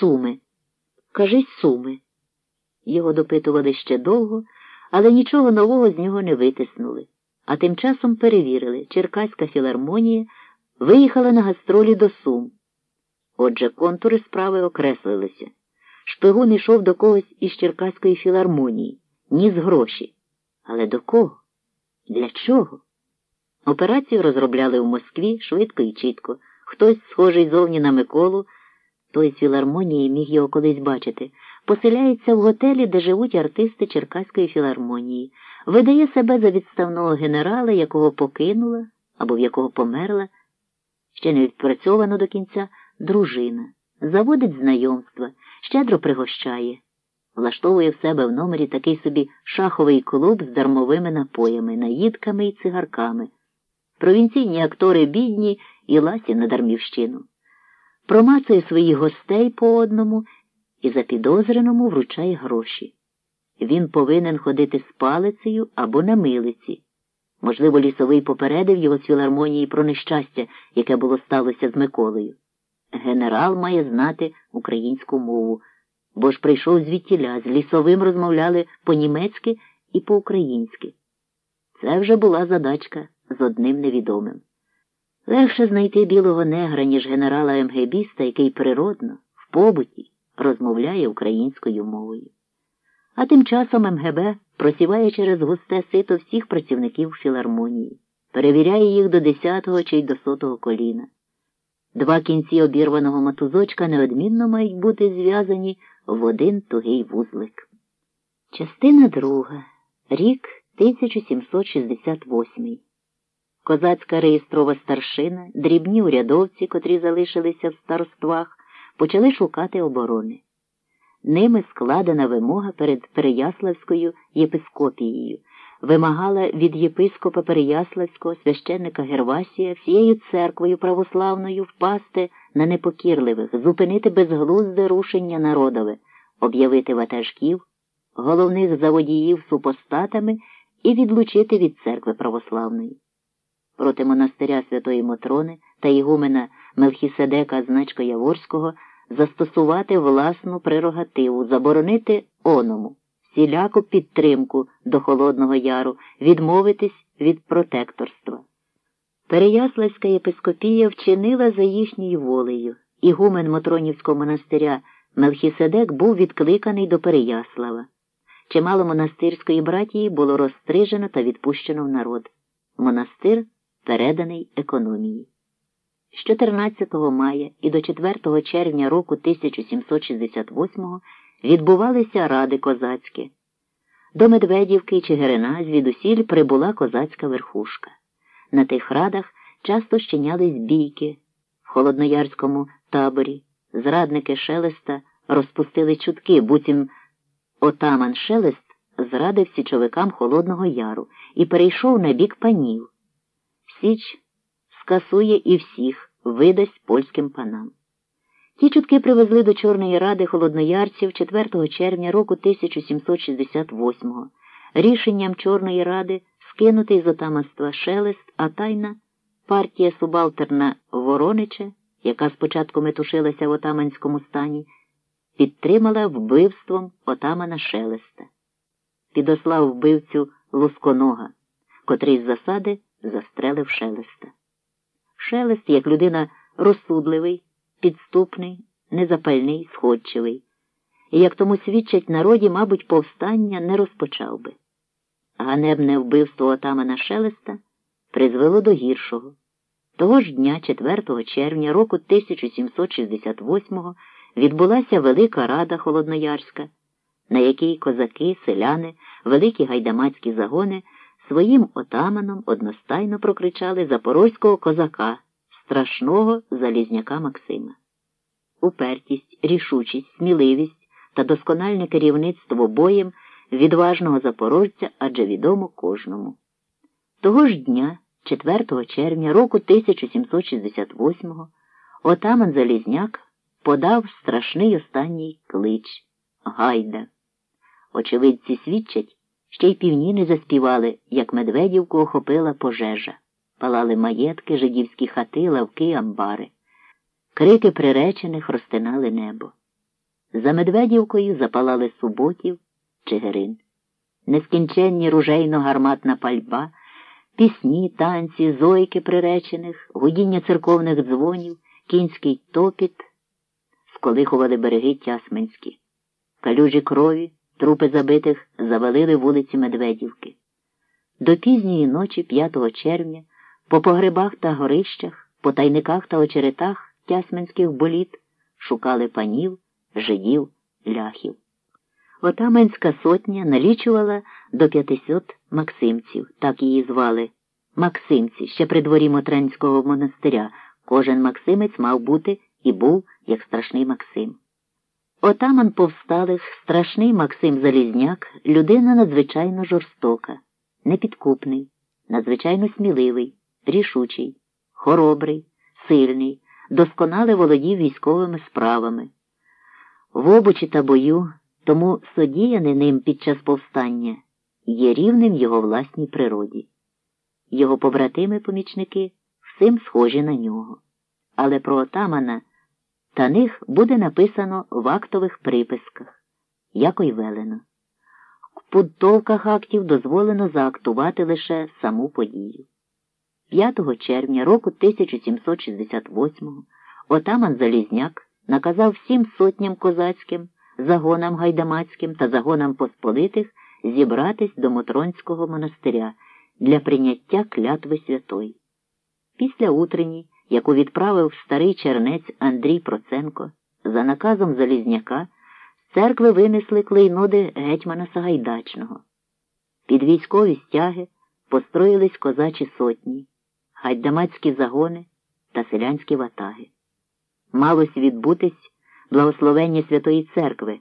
Суми. Кажись, суми. Його допитували ще довго, але нічого нового з нього не витиснули. А тим часом перевірили, Черкаська філармонія виїхала на гастролі до Сум. Отже, контури справи окреслилися. Шпигун йшов до когось із Черкаської філармонії, ніс гроші. Але до кого? Для чого? Операцію розробляли в Москві швидко і чітко. Хтось, схожий зовні на Миколу, той з філармонії міг його колись бачити, поселяється в готелі, де живуть артисти Черкаської філармонії, видає себе за відставного генерала, якого покинула або в якого померла, ще не відпрацьовано до кінця. Дружина, заводить знайомства, щедро пригощає, влаштовує в себе в номері такий собі шаховий клуб з дармовими напоями, наїдками і цигарками. Провінційні актори бідні і ласі на дармівщину. Промацує своїх гостей по одному і запідозреному вручає гроші. Він повинен ходити з палицею або на милиці. Можливо, лісовий попередив його з філармонії про нещастя, яке було сталося з Миколою. Генерал має знати українську мову, бо ж прийшов звідтіля, з лісовим розмовляли по-німецьки і по-українськи. Це вже була задачка з одним невідомим. Легше знайти білого негра, ніж генерала МГБіста, який природно, в побуті, розмовляє українською мовою. А тим часом МГБ просіває через густе сито всіх працівників філармонії, перевіряє їх до десятого чи й до сотого коліна. Два кінці обірваного мотузочка неодмінно мають бути зв'язані в один тугий вузлик. Частина друга. Рік 1768. Козацька реєстрова старшина, дрібні урядовці, котрі залишилися в староствах, почали шукати оборони. Ними складена вимога перед Переяславською єпископією, вимагала від єпископа Переяславського священника Гервасія всією церквою православною впасти на непокірливих, зупинити безглузде рушення народове, об'явити ватажків, головних заводіїв супостатами і відлучити від церкви православної. Проти монастиря Святої Мотрони та ігумена Мелхіседека Значка Яворського застосувати власну прерогативу, заборонити оному, всіляку підтримку до Холодного Яру, відмовитись від протекторства. Переяславська єпископія вчинила за їхньою волею. Ігумен Мотронівського монастиря Мелхіседек був відкликаний до Переяслава. Чимало монастирської братії було розстрижено та відпущено в народ. Монастир переданий економії. З 14 мая і до 4 червня року 1768 відбувалися ради козацькі. До Медведівки і Чигирина звідусіль прибула козацька верхушка. На тих радах часто щинялись бійки в холодноярському таборі. Зрадники шелеста розпустили чутки, буцім отаман шелест зрадив січовикам Холодного Яру і перейшов на бік панів. Січ скасує і всіх, видасть польським панам. Ті чутки привезли до Чорної ради холодноярців 4 червня року 1768-го. Рішенням Чорної ради скинутий з отаманства Шелест, а тайна партія субалтерна Воронича, яка спочатку метушилася в отаманському стані, підтримала вбивством отамана Шелеста. Підослав вбивцю Лусконога, котрий з засади застрелив Шелеста. Шелест, як людина розсудливий, підступний, незапальний, сходчивий, і, як тому свідчать народі, мабуть, повстання не розпочав би. Ганебне вбивство отамана Шелеста призвело до гіршого. Того ж дня, 4 червня року 1768-го, відбулася Велика Рада Холодноярська, на якій козаки, селяни, великі гайдамацькі загони своїм отаманом одностайно прокричали запорозького козака, страшного залізняка Максима. Упертість, рішучість, сміливість та доскональне керівництво боєм відважного запорожця адже відомо кожному. Того ж дня, 4 червня року 1768-го, отаман Залізняк подав страшний останній клич Гайда. Очевидці свідчать, ще й півні не заспівали, як Медведівку охопила пожежа. Палали маєтки, жидівські хати, лавки, амбари. Крики приречених розтинали небо. За Медведівкою запалали Суботів, Чигирин. Нескінченні ружейно-гарматна пальба, пісні, танці, зойки приречених, гудіння церковних дзвонів, кінський топіт сколихували береги Тясменські. Калюжі крові, трупи забитих завалили вулиці Медведівки. До пізньої ночі, 5 червня, по погребах та горищах, по тайниках та очеретах тясменських боліт шукали панів, жидів, ляхів. Отаменська сотня налічувала до 500 максимців, так її звали. Максимці, ще при дворі Мотренського монастиря. Кожен Максимець мав бути і був як страшний Максим. Отаман повсталих, страшний Максим Залізняк, людина надзвичайно жорстока, непідкупний, надзвичайно сміливий, рішучий, хоробрий, сильний, досконале володів військовими справами. В обучі та бою, тому содіяне ним під час повстання є рівним його власній природі. Його побратими-помічники всім схожі на нього. Але про отамана та них буде написано в актових приписках, як й велено. В пунктовках актів дозволено заактувати лише саму подію. 5 червня року 1768 отаман Залізняк наказав всім сотням козацьким, загонам гайдамацьким та загонам посполитих зібратись до Мотронського монастиря для прийняття клятви святої. Після утрені яку відправив старий чернець Андрій Проценко, за наказом Залізняка, з церкви винесли клейноди гетьмана Сагайдачного. Під військові стяги построїлись козачі сотні, гайдамацькі загони та селянські ватаги. Малось відбутись благословення Святої Церкви.